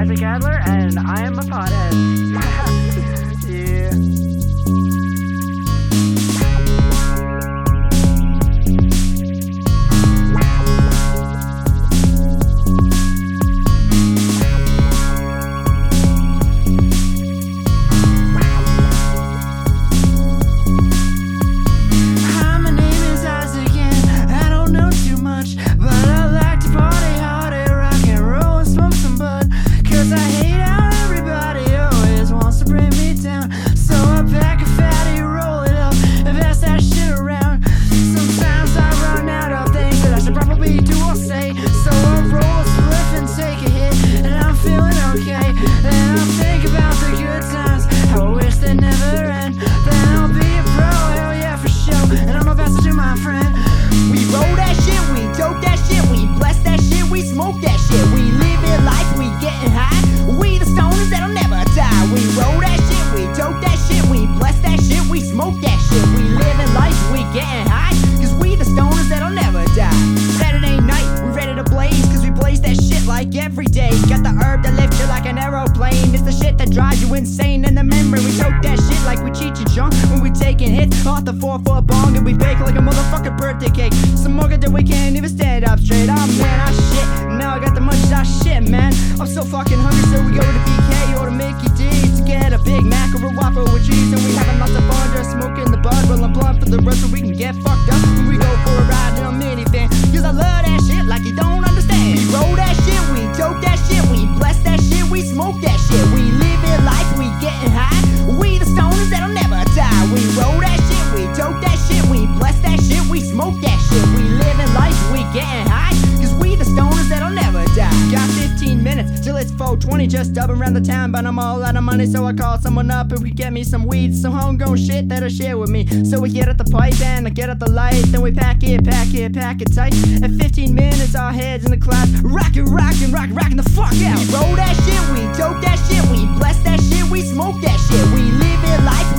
Isaac Adler, and I am a pothead. day. Got the herb that lifts you like an aeroplane. It's the shit that drives you insane. And the memory, we choke that shit like we cheat you junk. When we taking hits off the four foot bong and we bake like a motherfucking birthday cake. Some more that we can't even stand up straight. I'm oh, man, I shit. Now I got the munchies, I shit, man. I'm so fucking hungry. 420, just dubbing around the town, but I'm all out of money, so I call someone up and we get me some weed, some homegrown shit that I share with me. So we get at the pipe and I get at the light, then we pack it, pack it, pack it tight. At 15 minutes, our heads in the clouds, rockin', rockin', rockin', rockin' the fuck out. We roll that shit, we dope that shit, we bless that shit, we smoke that shit, we live it like